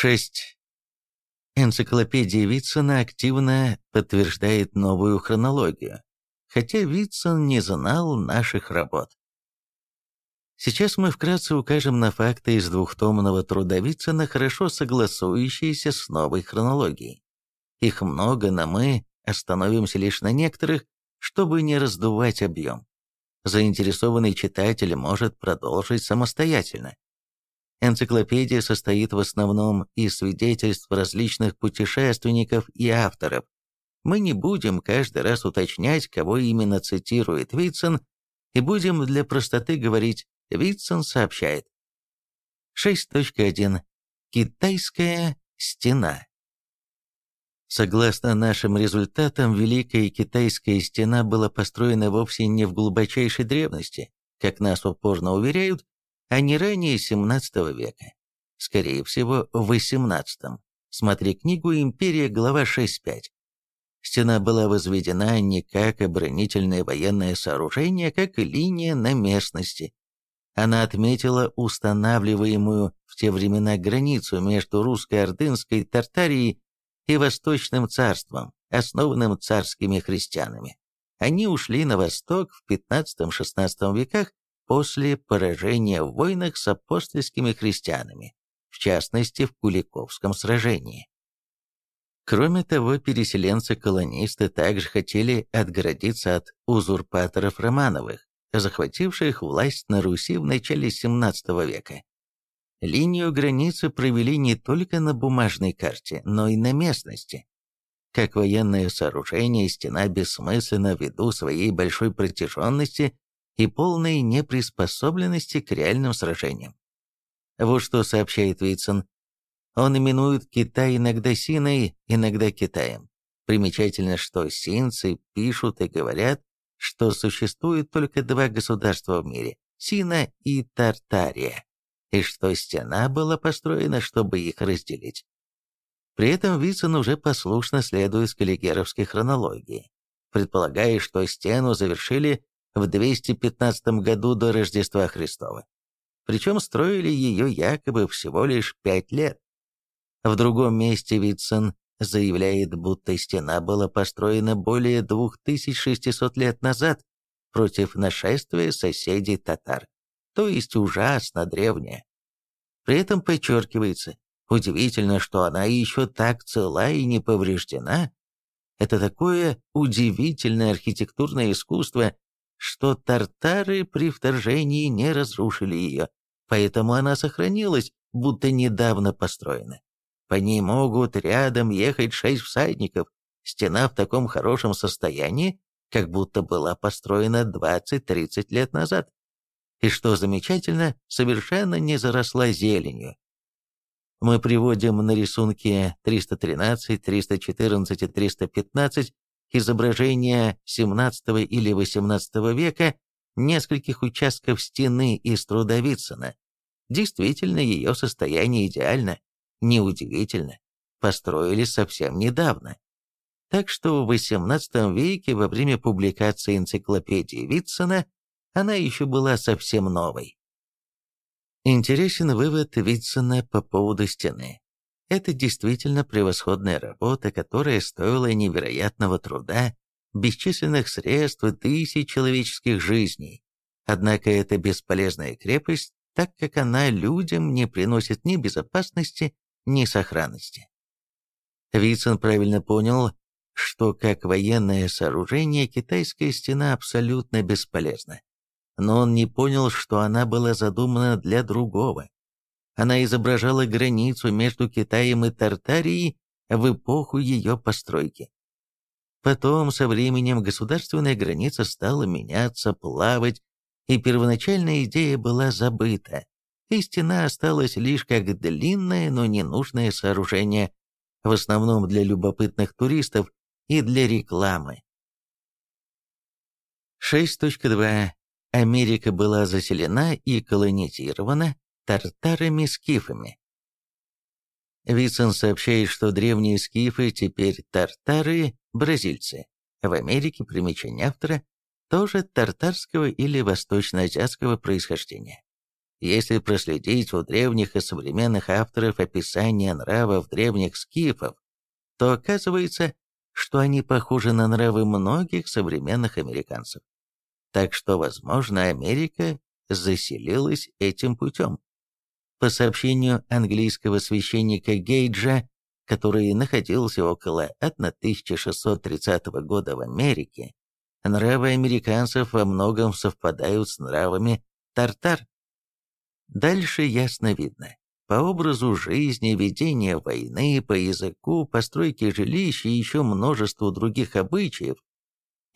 6. Энциклопедия Витсона активно подтверждает новую хронологию, хотя Витсон не знал наших работ. Сейчас мы вкратце укажем на факты из двухтомного труда Витсона, хорошо согласующиеся с новой хронологией. Их много, но мы остановимся лишь на некоторых, чтобы не раздувать объем. Заинтересованный читатель может продолжить самостоятельно. Энциклопедия состоит в основном из свидетельств различных путешественников и авторов. Мы не будем каждый раз уточнять, кого именно цитирует Витсон, и будем для простоты говорить «Витсон сообщает». 6.1. Китайская стена. Согласно нашим результатам, Великая Китайская стена была построена вовсе не в глубочайшей древности, как нас упорно уверяют, а не ранее 17 века. Скорее всего, в 18. Смотри книгу «Империя», глава 6.5. Стена была возведена не как оборонительное военное сооружение, а как линия на местности. Она отметила устанавливаемую в те времена границу между русско-ордынской Тартарией и Восточным царством, основанным царскими христианами. Они ушли на восток в 15-16 веках после поражения в войнах с апостольскими христианами, в частности в Куликовском сражении. Кроме того, переселенцы-колонисты также хотели отгородиться от узурпаторов Романовых, захвативших власть на Руси в начале XVII века. Линию границы провели не только на бумажной карте, но и на местности. Как военное сооружение, стена бессмысленна ввиду своей большой протяженности и полной неприспособленности к реальным сражениям. Вот что сообщает Витсон. Он именует Китай иногда Синой, иногда Китаем. Примечательно, что синцы пишут и говорят, что существует только два государства в мире – Сина и Тартария, и что стена была построена, чтобы их разделить. При этом Вицин уже послушно следует каллигеровской хронологии, предполагая, что стену завершили в 215 году до Рождества Христова. Причем строили ее якобы всего лишь пять лет. В другом месте Витсон заявляет, будто стена была построена более 2600 лет назад против нашествия соседей татар, то есть ужасно древняя. При этом подчеркивается, удивительно, что она еще так цела и не повреждена. Это такое удивительное архитектурное искусство, что тартары при вторжении не разрушили ее, поэтому она сохранилась, будто недавно построена. По ней могут рядом ехать шесть всадников. Стена в таком хорошем состоянии, как будто была построена 20-30 лет назад. И что замечательно, совершенно не заросла зеленью. Мы приводим на рисунке 313, 314 и 315 изображения XVII или XVIII века нескольких участков стены из труда Витсона. Действительно, ее состояние идеально, неудивительно, построили совсем недавно. Так что в XVIII веке во время публикации энциклопедии Витсона она еще была совсем новой. Интересен вывод Витсона по поводу стены. Это действительно превосходная работа, которая стоила невероятного труда, бесчисленных средств и тысяч человеческих жизней. Однако это бесполезная крепость, так как она людям не приносит ни безопасности, ни сохранности. Вицин правильно понял, что как военное сооружение китайская стена абсолютно бесполезна. Но он не понял, что она была задумана для другого. Она изображала границу между Китаем и Тартарией в эпоху ее постройки. Потом, со временем, государственная граница стала меняться, плавать, и первоначальная идея была забыта, и стена осталась лишь как длинное, но ненужное сооружение, в основном для любопытных туристов и для рекламы. 6.2. Америка была заселена и колонизирована тартарами-скифами. Вицин сообщает, что древние скифы теперь тартары, бразильцы. В Америке примечание автора тоже тартарского или восточноазиатского происхождения. Если проследить у древних и современных авторов описание нравов древних скифов, то оказывается, что они похожи на нравы многих современных американцев. Так что, возможно, Америка заселилась этим путем. По сообщению английского священника Гейджа, который находился около 1630 года в Америке, нравы американцев во многом совпадают с нравами тартар. Дальше ясно видно. По образу жизни, ведения войны, по языку, постройке жилищ и еще множеству других обычаев,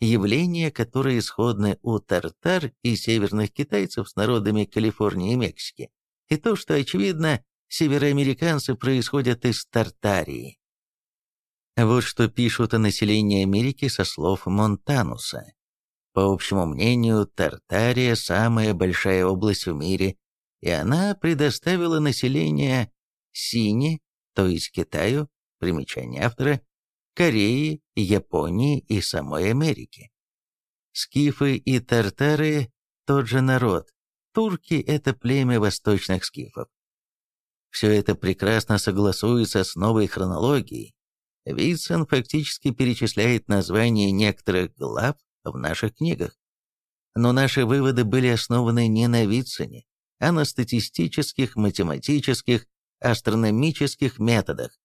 явления, которые сходны у тартар и северных китайцев с народами Калифорнии и Мексики, и то, что, очевидно, североамериканцы происходят из Тартарии. Вот что пишут о населении Америки со слов Монтануса. По общему мнению, Тартария – самая большая область в мире, и она предоставила население Сини, то есть Китаю, примечание автора, Кореи, Японии и самой Америки. Скифы и тартары – тот же народ, турки – это племя восточных скифов. Все это прекрасно согласуется с новой хронологией. Витсон фактически перечисляет названия некоторых глав в наших книгах. Но наши выводы были основаны не на Витсоне, а на статистических, математических, астрономических методах.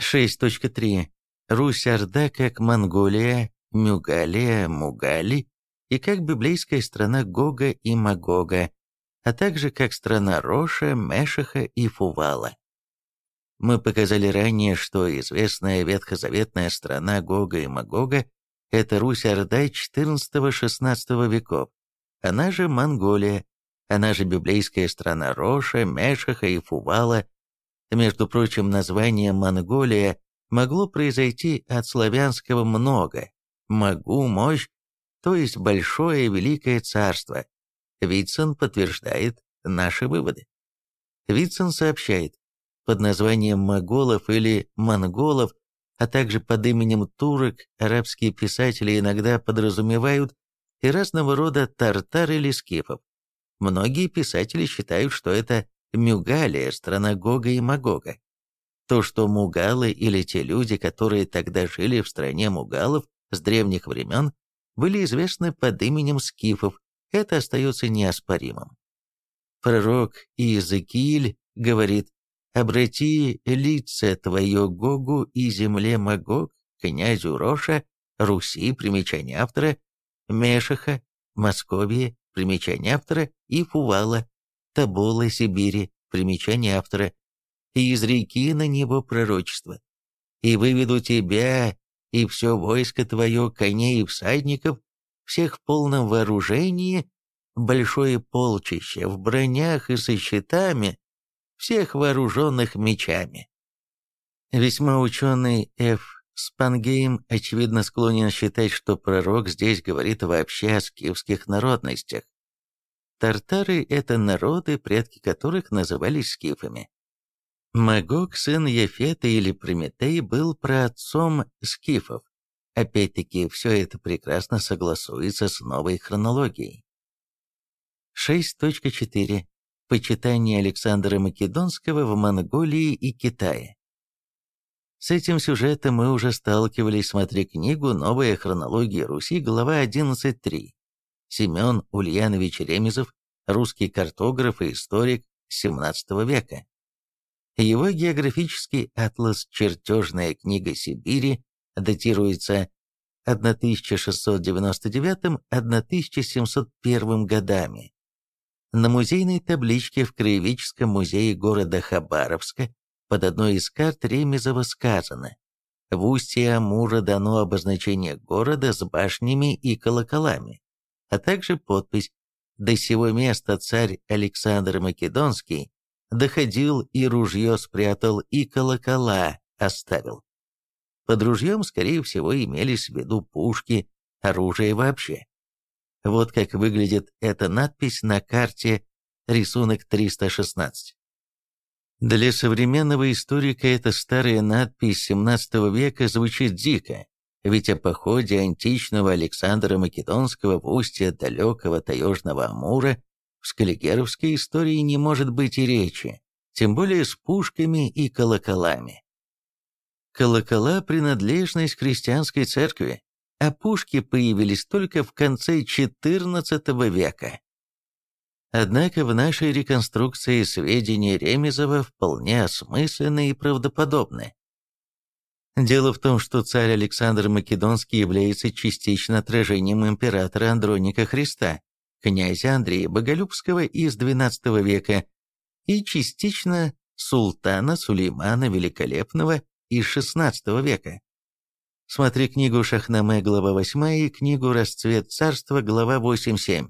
6.3. Русь-Орда как Монголия, Мюгалия, Мугали и как библейская страна Гога и Магога, а также как страна Роша, Мешаха и Фувала. Мы показали ранее, что известная ветхозаветная страна Гога и Магога – это Русь-Орда XIV-XVI веков, она же Монголия, она же библейская страна Роша, Мешаха и Фувала. Между прочим, название Монголия могло произойти от славянского «много», «могу», «мощь», то есть большое великое царство. Витсон подтверждает наши выводы. Витсон сообщает, под названием моголов или монголов, а также под именем турок арабские писатели иногда подразумевают и разного рода тартар или скифов. Многие писатели считают, что это Мюгалия, страна Гога и Магога. То, что мугалы или те люди, которые тогда жили в стране мугалов с древних времен, были известны под именем скифов, это остается неоспоримым. Пророк Иезекииль говорит «Обрати лице твое Гогу и земле Магог, князю Роша, Руси, примечание автора, Мешаха, Московии, примечание автора, и Фувала, Табола, Сибири, примечание автора, и изреки на него пророчество. И выведу тебя и все войско твое, коней и всадников, всех в полном вооружении, большое полчище, в бронях и со щитами, всех вооруженных мечами. Весьма ученый Ф. Спангейм, очевидно, склонен считать, что пророк здесь говорит вообще о скифских народностях. Тартары – это народы, предки которых назывались скифами. Магог, сын Ефета или Прометей, был праотцом скифов. Опять-таки, все это прекрасно согласуется с новой хронологией. 6.4. Почитание Александра Македонского в Монголии и Китае. С этим сюжетом мы уже сталкивались, смотри книгу «Новая хронология Руси», глава 11.3. Семен Ульянович Ремезов, русский картограф и историк XVII века. Его географический атлас «Чертежная книга Сибири» датируется 1699-1701 годами. На музейной табличке в Краеведческом музее города Хабаровска под одной из карт Ремезова сказано «В устье Амура дано обозначение города с башнями и колоколами, а также подпись «До сего места царь Александр Македонский доходил и ружье спрятал, и колокола оставил». Под ружьем, скорее всего, имелись в виду пушки, оружие вообще. Вот как выглядит эта надпись на карте рисунок 316. Для современного историка эта старая надпись XVII века звучит дико, ведь о походе античного Александра Македонского в устье далекого таежного Амура В скаллигеровской истории не может быть и речи, тем более с пушками и колоколами. Колокола – принадлежность христианской церкви, а пушки появились только в конце XIV века. Однако в нашей реконструкции сведения Ремезова вполне осмысленны и правдоподобны. Дело в том, что царь Александр Македонский является частично отражением императора Андроника Христа, князя Андрея Боголюбского из XII века, и частично султана Сулеймана Великолепного из XVI века. Смотри книгу Шахнаме, глава 8, и книгу «Расцвет царства», глава 8-7.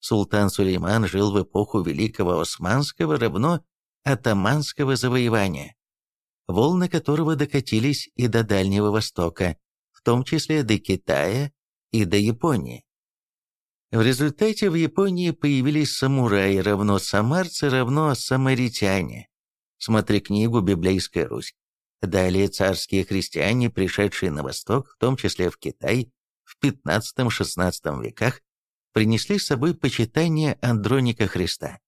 Султан Сулейман жил в эпоху Великого Османского равно атаманского завоевания, волны которого докатились и до Дальнего Востока, в том числе до Китая и до Японии. В результате в Японии появились самураи, равно самарцы, равно самаритяне. Смотри книгу «Библейская Русь». Далее царские христиане, пришедшие на восток, в том числе в Китай, в XV-XVI веках, принесли с собой почитание Андроника Христа.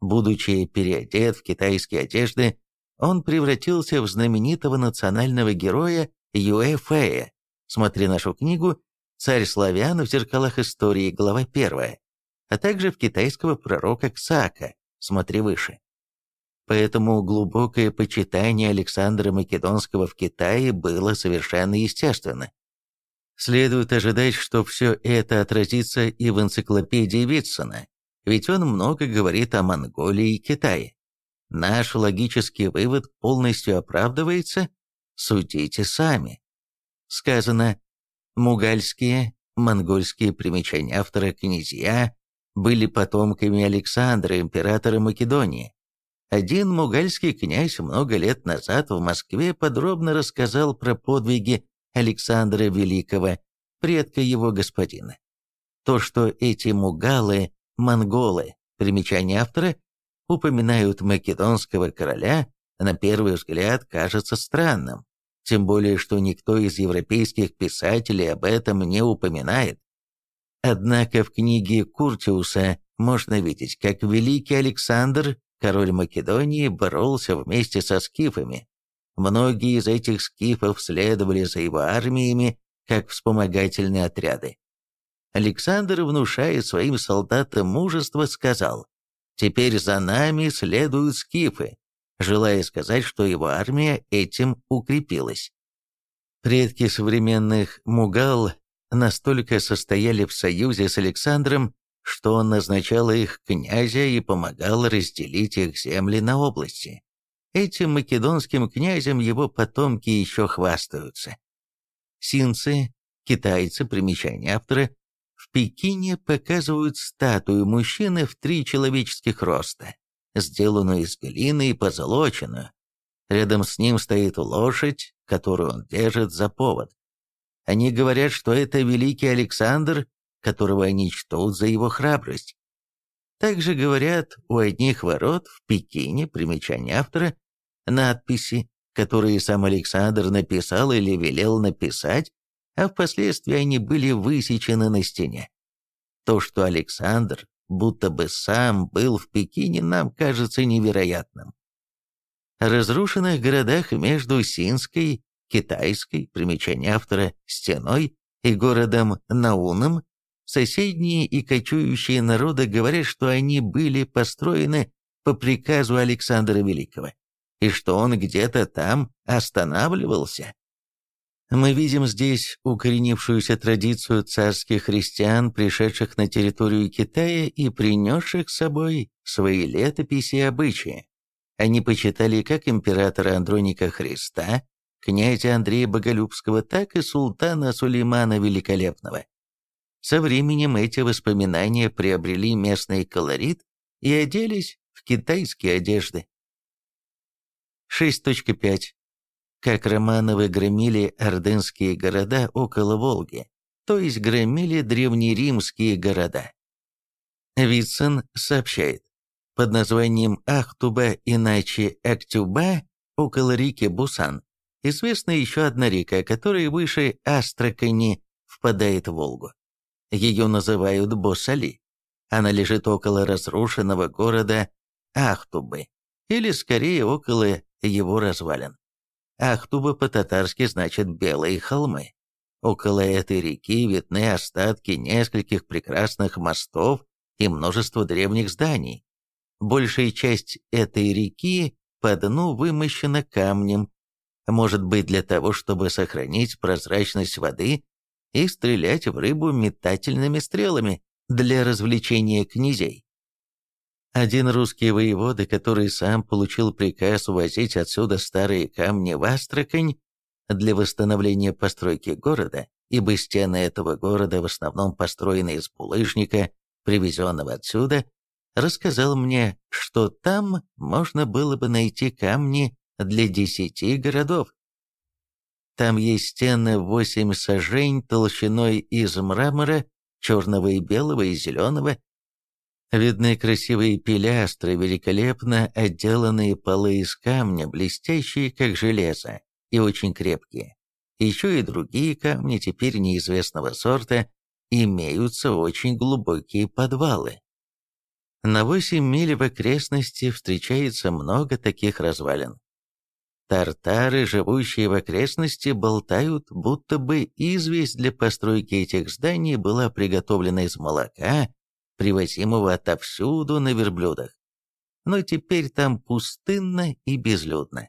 Будучи переодет в китайские одежды, он превратился в знаменитого национального героя Юэфэя. Смотри нашу книгу «Царь славян в зеркалах истории», глава 1, а также в китайского пророка Ксака, смотри выше. Поэтому глубокое почитание Александра Македонского в Китае было совершенно естественно. Следует ожидать, что все это отразится и в энциклопедии Витсона, ведь он много говорит о Монголии и Китае. Наш логический вывод полностью оправдывается, судите сами. Сказано, мугальские, монгольские примечания автора князья были потомками Александра, императора Македонии, один мугальский князь много лет назад в Москве подробно рассказал про подвиги Александра Великого, предка его господина. То, что эти мугалы, монголы, примечание автора, упоминают македонского короля, на первый взгляд кажется странным, тем более что никто из европейских писателей об этом не упоминает. Однако в книге Куртиуса можно видеть, как великий Александр король Македонии боролся вместе со скифами. Многие из этих скифов следовали за его армиями, как вспомогательные отряды. Александр, внушая своим солдатам мужество, сказал, «Теперь за нами следуют скифы», желая сказать, что его армия этим укрепилась. Предки современных мугал настолько состояли в союзе с Александром, что он назначал их князя и помогал разделить их земли на области. Этим македонским князем его потомки еще хвастаются. Синцы, китайцы, примечание автора, в Пекине показывают статую мужчины в три человеческих роста, сделанную из глины и позолоченную. Рядом с ним стоит лошадь, которую он держит за повод. Они говорят, что это великий Александр которого они чтут за его храбрость. Также говорят у одних ворот в Пекине, примечание автора, надписи, которые сам Александр написал или велел написать, а впоследствии они были высечены на стене. То, что Александр будто бы сам был в Пекине, нам кажется невероятным. О разрушенных городах между Синской, Китайской, примечание автора, стеной и городом Науном Соседние и кочующие народы говорят, что они были построены по приказу Александра Великого, и что он где-то там останавливался. Мы видим здесь укоренившуюся традицию царских христиан, пришедших на территорию Китая и принесших с собой свои летописи и обычаи. Они почитали как императора Андроника Христа, князя Андрея Боголюбского, так и султана Сулеймана Великолепного. Со временем эти воспоминания приобрели местный колорит и оделись в китайские одежды. 6.5. Как Романовы громили ордынские города около Волги, то есть громили древнеримские города. Вицин сообщает, под названием Ахтуба, иначе Актюба, около реки Бусан, известна еще одна река, которая выше Астрахани впадает в Волгу. Ее называют Босали. Она лежит около разрушенного города Ахтубы, или скорее около его развалин. Ахтуба по-татарски значит «белые холмы». Около этой реки видны остатки нескольких прекрасных мостов и множество древних зданий. Большая часть этой реки по дну вымощена камнем, может быть для того, чтобы сохранить прозрачность воды и стрелять в рыбу метательными стрелами для развлечения князей. Один русский воевода, который сам получил приказ увозить отсюда старые камни в Астрахань для восстановления постройки города, ибо стены этого города в основном построены из булыжника, привезенного отсюда, рассказал мне, что там можно было бы найти камни для десяти городов. Там есть стены восемь сажень толщиной из мрамора, черного и белого и зеленого. Видны красивые пилястры, великолепно отделанные полы из камня, блестящие, как железо, и очень крепкие. Еще и другие камни, теперь неизвестного сорта, имеются очень глубокие подвалы. На 8 миль в окрестности встречается много таких развалин. Тартары, живущие в окрестности, болтают, будто бы известь для постройки этих зданий была приготовлена из молока, привозимого отовсюду на верблюдах. Но теперь там пустынно и безлюдно.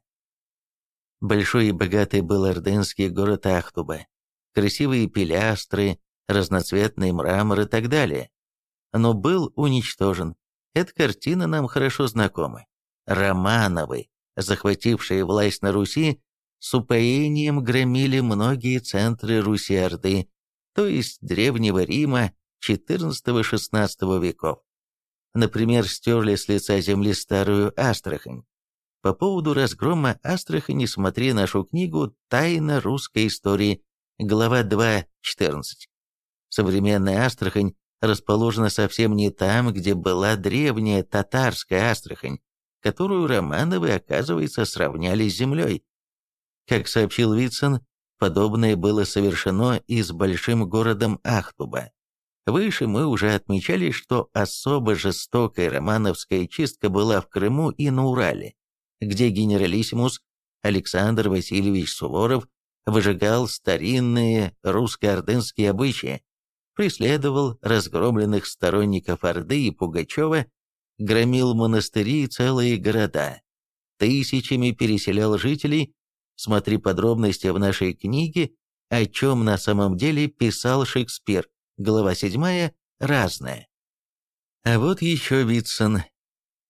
Большой и богатый был ордынский город Ахтуба. Красивые пилястры, разноцветный мрамор и так далее. Но был уничтожен. Эта картина нам хорошо знакома. Романовы, захватившие власть на Руси, с упоением громили многие центры Руси-Орды, то есть Древнего Рима XIV-XVI веков. Например, стерли с лица земли старую Астрахань. По поводу разгрома Астрахани смотри нашу книгу «Тайна русской истории», глава 2.14. Современная Астрахань расположена совсем не там, где была древняя татарская Астрахань, которую Романовы, оказывается, сравняли с землей. Как сообщил Вицин, подобное было совершено и с большим городом Ахтуба. Выше мы уже отмечали, что особо жестокая романовская чистка была в Крыму и на Урале, где генералиссимус Александр Васильевич Суворов выжигал старинные русско-ордынские обычаи, преследовал разгромленных сторонников Орды и Пугачева громил монастыри и целые города, тысячами переселял жителей, смотри подробности в нашей книге, о чем на самом деле писал Шекспир, глава 7, разное. А вот еще Витсон.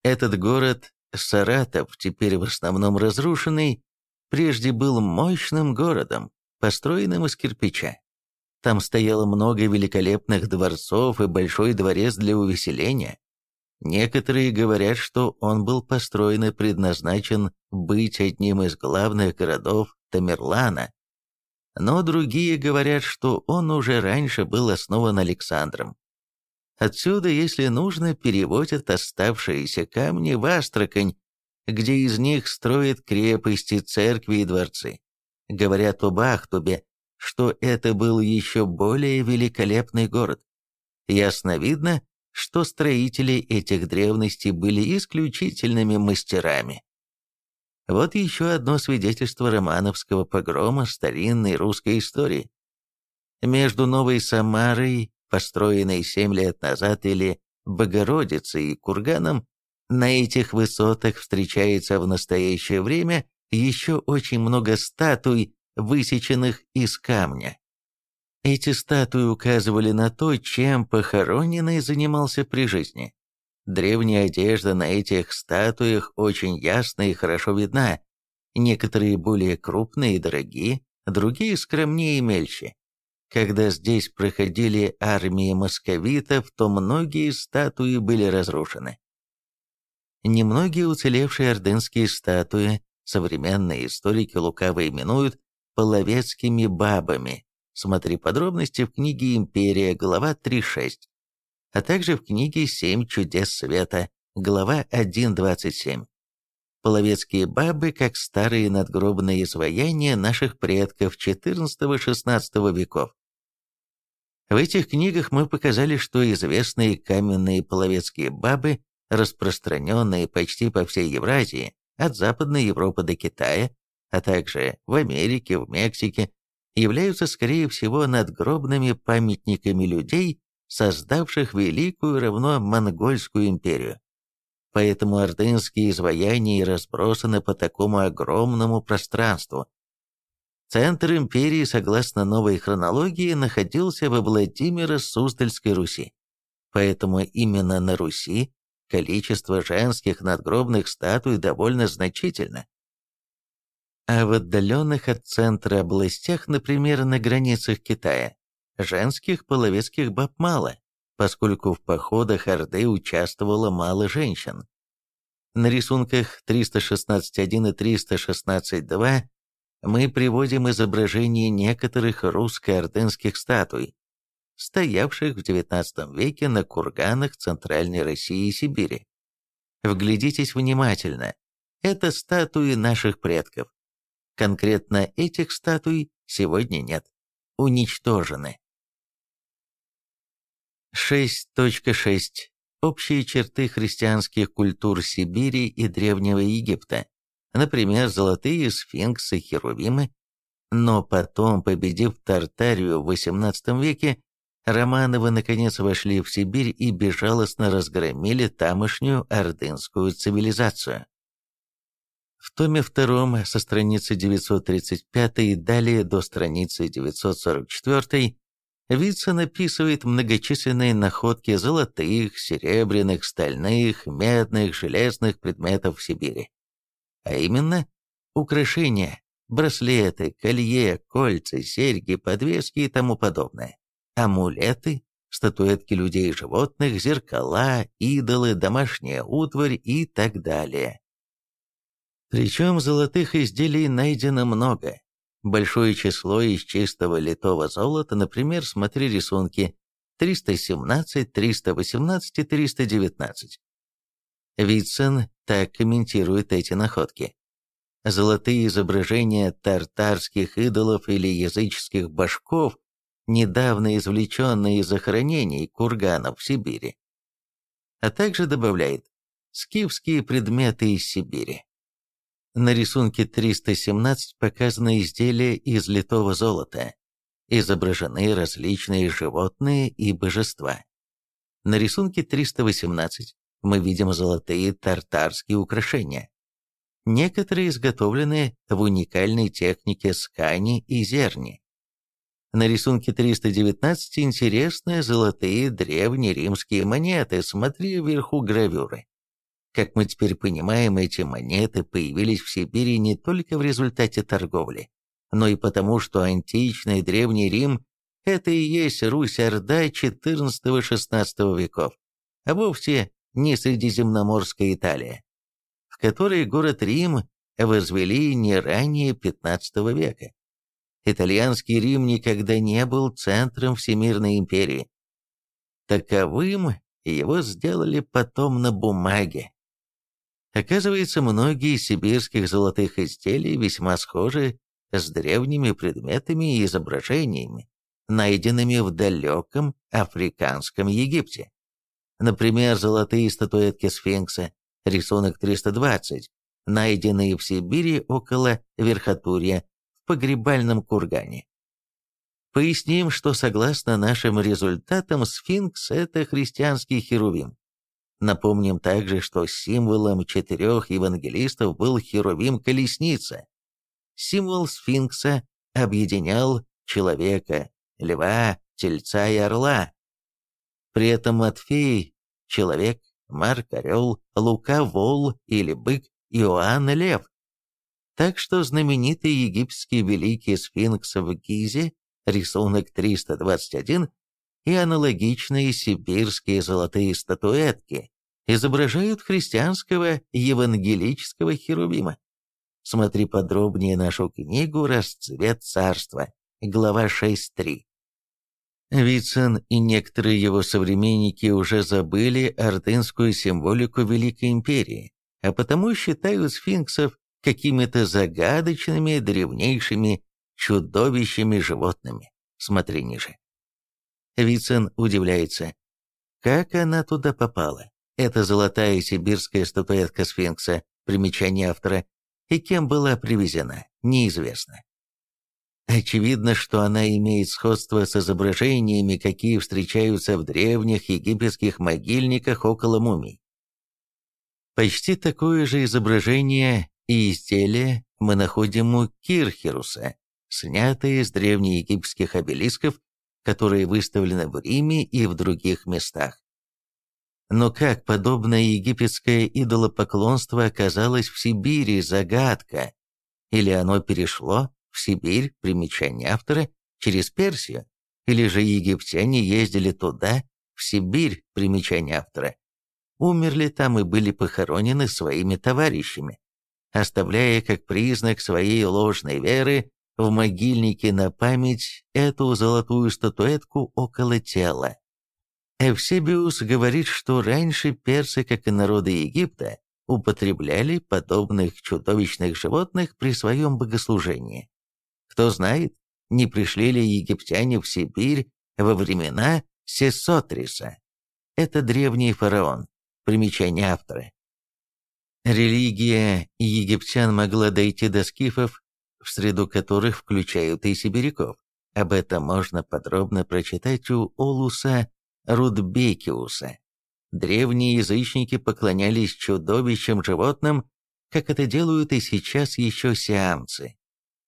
Этот город, Саратов, теперь в основном разрушенный, прежде был мощным городом, построенным из кирпича. Там стояло много великолепных дворцов и большой дворец для увеселения. Некоторые говорят, что он был построен и предназначен быть одним из главных городов Тамерлана, но другие говорят, что он уже раньше был основан Александром. Отсюда, если нужно, переводят оставшиеся камни в Астрахань, где из них строят крепости, церкви и дворцы. Говорят об Ахтубе, что это был еще более великолепный город. Ясно видно, что строители этих древностей были исключительными мастерами. Вот еще одно свидетельство романовского погрома старинной русской истории. Между Новой Самарой, построенной семь лет назад, или Богородицей и Курганом, на этих высотах встречается в настоящее время еще очень много статуй, высеченных из камня. Эти статуи указывали на то, чем похороненный занимался при жизни. Древняя одежда на этих статуях очень ясна и хорошо видна. Некоторые более крупные и дорогие, другие скромнее и мельче. Когда здесь проходили армии московитов, то многие статуи были разрушены. Немногие уцелевшие ордынские статуи современные историки лукаво именуют половецкими бабами, Смотри подробности в книге «Империя», глава 3.6, а также в книге «Семь чудес света», глава 1.27. Половецкие бабы, как старые надгробные изваяния наших предков XIV-XVI веков. В этих книгах мы показали, что известные каменные половецкие бабы, распространенные почти по всей Евразии, от Западной Европы до Китая, а также в Америке, в Мексике, являются, скорее всего, надгробными памятниками людей, создавших великую равно монгольскую империю. Поэтому ордынские изваяния разбросаны по такому огромному пространству. Центр империи, согласно новой хронологии, находился во Владимиро-Суздальской Руси. Поэтому именно на Руси количество женских надгробных статуй довольно значительно. А в отдаленных от центра областях, например, на границах Китая, женских половецких баб мало, поскольку в походах Орды участвовало мало женщин. На рисунках 316.1 и 316.2 мы приводим изображение некоторых русско-ордынских статуй, стоявших в XIX веке на курганах Центральной России и Сибири. Вглядитесь внимательно, это статуи наших предков. Конкретно этих статуй сегодня нет, уничтожены. 6.6. Общие черты христианских культур Сибири и Древнего Египта. Например, золотые сфинксы, херувимы. Но потом, победив Тартарию в XVIII веке, Романовы наконец вошли в Сибирь и безжалостно разгромили тамошнюю ордынскую цивилизацию. В томе втором со страницы 935 и далее до страницы 944 Вицин описывает многочисленные находки золотых, серебряных, стальных, медных, железных предметов в Сибири. А именно, украшения, браслеты, колье, кольца, серьги, подвески и тому подобное, амулеты, статуэтки людей и животных, зеркала, идолы, домашняя утварь и так далее. Причем золотых изделий найдено много. Большое число из чистого литого золота, например, смотри рисунки 317, 318 и 319. Вицин так комментирует эти находки. Золотые изображения тартарских идолов или языческих башков, недавно извлеченные из захоронений курганов в Сибири. А также добавляет скифские предметы из Сибири. На рисунке 317 показаны изделия из литого золота. Изображены различные животные и божества. На рисунке 318 мы видим золотые тартарские украшения. Некоторые изготовлены в уникальной технике скани и зерни. На рисунке 319 интересные золотые древнеримские монеты, смотри вверху гравюры. Как мы теперь понимаем, эти монеты появились в Сибири не только в результате торговли, но и потому, что античный Древний Рим – это и есть Русь-Орда XIV-XVI веков, а вовсе не Средиземноморская Италия, в которой город Рим возвели не ранее XV века. Итальянский Рим никогда не был центром Всемирной империи. Таковым его сделали потом на бумаге, Оказывается, многие из сибирских золотых изделий весьма схожи с древними предметами и изображениями, найденными в далеком африканском Египте. Например, золотые статуэтки сфинкса, рисунок 320, найденные в Сибири около Верхотурья в погребальном кургане. Поясним, что согласно нашим результатам сфинкс – это христианский херувим. Напомним также, что символом четырех евангелистов был Херувим-колесница. Символ сфинкса объединял человека, льва, тельца и орла. При этом Матфей – человек, Марк – орел, Лука – вол или бык, Иоанн – лев. Так что знаменитый египетский великий сфинкс в Гизе, рисунок 321, и аналогичные сибирские золотые статуэтки изображают христианского евангелического херувима. Смотри подробнее нашу книгу «Расцвет царства», глава 6.3. Вицин и некоторые его современники уже забыли ордынскую символику Великой Империи, а потому считают сфинксов какими-то загадочными древнейшими чудовищами животными. Смотри ниже. Вицин удивляется. Как она туда попала? Это золотая сибирская статуэтка сфинкса, примечание автора, и кем была привезена, неизвестно. Очевидно, что она имеет сходство с изображениями, какие встречаются в древних египетских могильниках около мумий. Почти такое же изображение и изделие мы находим у Кирхеруса, снятые с древнеегипетских обелисков, которые выставлены в Риме и в других местах. Но как подобное египетское идолопоклонство оказалось в Сибири, загадка? Или оно перешло в Сибирь, примечание автора, через Персию? Или же египтяне ездили туда, в Сибирь, примечание автора? Умерли там и были похоронены своими товарищами, оставляя как признак своей ложной веры в могильнике на память эту золотую статуэтку около тела. Эвсебиус говорит, что раньше персы, как и народы Египта, употребляли подобных чудовищных животных при своем богослужении. Кто знает, не пришли ли египтяне в Сибирь во времена Сесотриса. Это древний фараон, примечание автора. Религия египтян могла дойти до скифов, в среду которых включают и сибиряков. Об этом можно подробно прочитать у Олуса Рудбекиуса. Древние язычники поклонялись чудовищам животным, как это делают и сейчас еще сиамцы.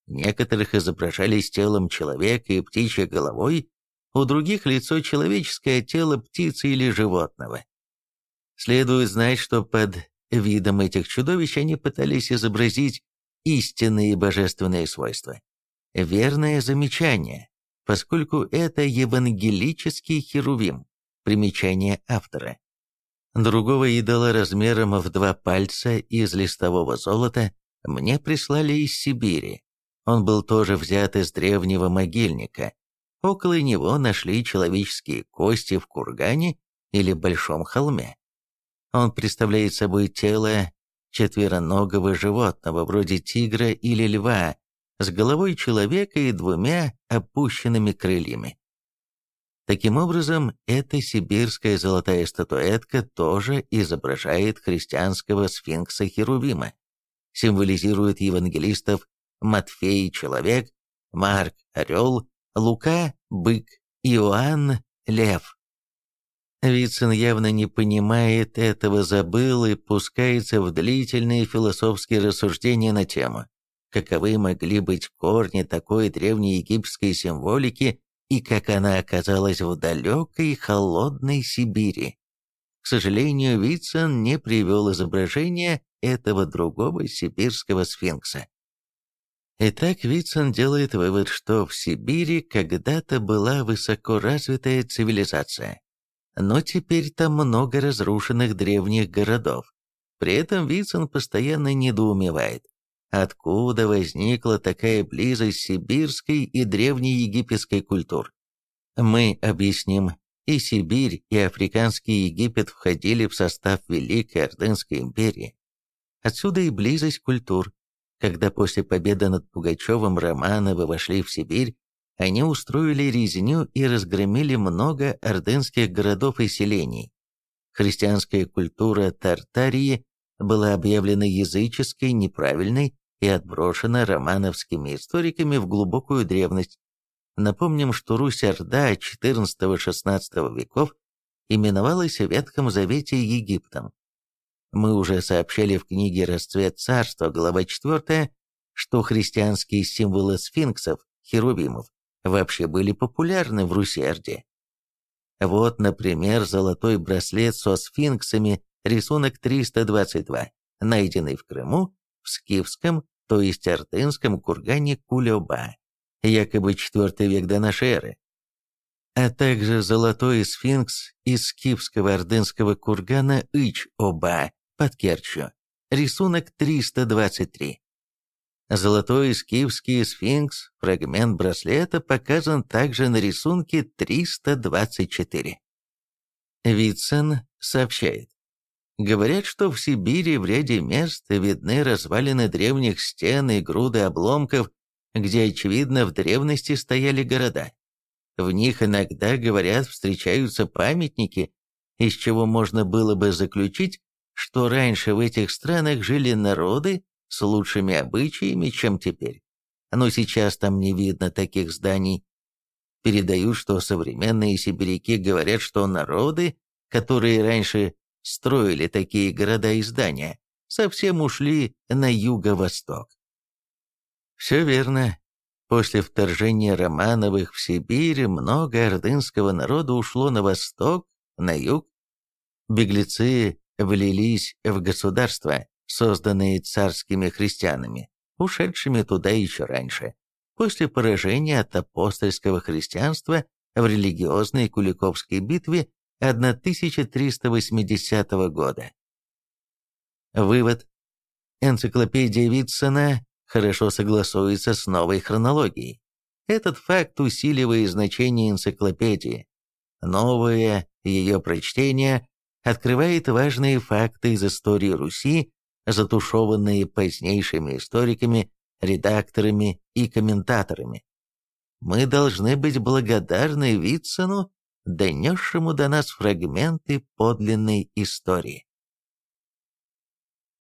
Некоторых изображали с телом человека и птичьей головой, у других лицо человеческое, тело птицы или животного. Следует знать, что под видом этих чудовищ они пытались изобразить истинные божественные свойства. Верное замечание, поскольку это евангелический херувим, примечание автора. Другого идола размером в два пальца из листового золота мне прислали из Сибири. Он был тоже взят из древнего могильника. Около него нашли человеческие кости в кургане или большом холме. Он представляет собой тело четвероногого животного, вроде тигра или льва, с головой человека и двумя опущенными крыльями. Таким образом, эта сибирская золотая статуэтка тоже изображает христианского сфинкса Херувима, символизирует евангелистов Матфей – человек, Марк – орел, Лука – бык, Иоанн – лев. Вицин явно не понимает этого, забыл и пускается в длительные философские рассуждения на тему, каковы могли быть корни такой древнеегипетской символики и как она оказалась в далекой холодной Сибири. К сожалению, Вицин не привел изображение этого другого сибирского сфинкса. Итак, Вицин делает вывод, что в Сибири когда-то была высокоразвитая цивилизация, но теперь там много разрушенных древних городов. При этом Вицин постоянно недоумевает, откуда возникла такая близость сибирской и древнеегипетской культур. Мы объясним, и Сибирь, и Африканский Египет входили в состав Великой Ордынской империи. Отсюда и близость культур. Когда после победы над Пугачевым Романовы вошли в Сибирь, они устроили резню и разгромили много ордынских городов и селений. Христианская культура Тартарии была объявлена языческой, неправильной и отброшена романовскими историками в глубокую древность. Напомним, что Русь-Орда XIV-XVI веков именовалась в Ветхом Завете Египтом. Мы уже сообщали в книге «Расцвет царства», глава 4, что христианские символы сфинксов, херувимов, вообще были популярны в Руси-Орде. Вот, например, золотой браслет со сфинксами, рисунок 322, найденный в Крыму, в скифском, то есть артынском кургане Кулеба, якобы IV век до эры, а также золотой сфинкс из скифского ордынского кургана Ич-Оба под Керчью, рисунок 323. Золотой скифский сфинкс, фрагмент браслета, показан также на рисунке 324. Вицин сообщает. Говорят, что в Сибири в ряде мест видны развалины древних стен и груды обломков, где, очевидно, в древности стояли города. В них иногда, говорят, встречаются памятники, из чего можно было бы заключить, что раньше в этих странах жили народы с лучшими обычаями, чем теперь. Но сейчас там не видно таких зданий. Передаю, что современные сибиряки говорят, что народы, которые раньше строили такие города и здания, совсем ушли на юго-восток. Все верно. После вторжения Романовых в Сибирь много ордынского народа ушло на восток, на юг. Беглецы влились в государства, созданные царскими христианами, ушедшими туда еще раньше, после поражения от апостольского христианства в религиозной Куликовской битве 1380 года. Вывод. Энциклопедия Витсона хорошо согласуется с новой хронологией. Этот факт усиливает значение энциклопедии. Новое ее прочтение открывает важные факты из истории Руси, затушеванные позднейшими историками, редакторами и комментаторами. Мы должны быть благодарны Витсону, донесшему до нас фрагменты подлинной истории.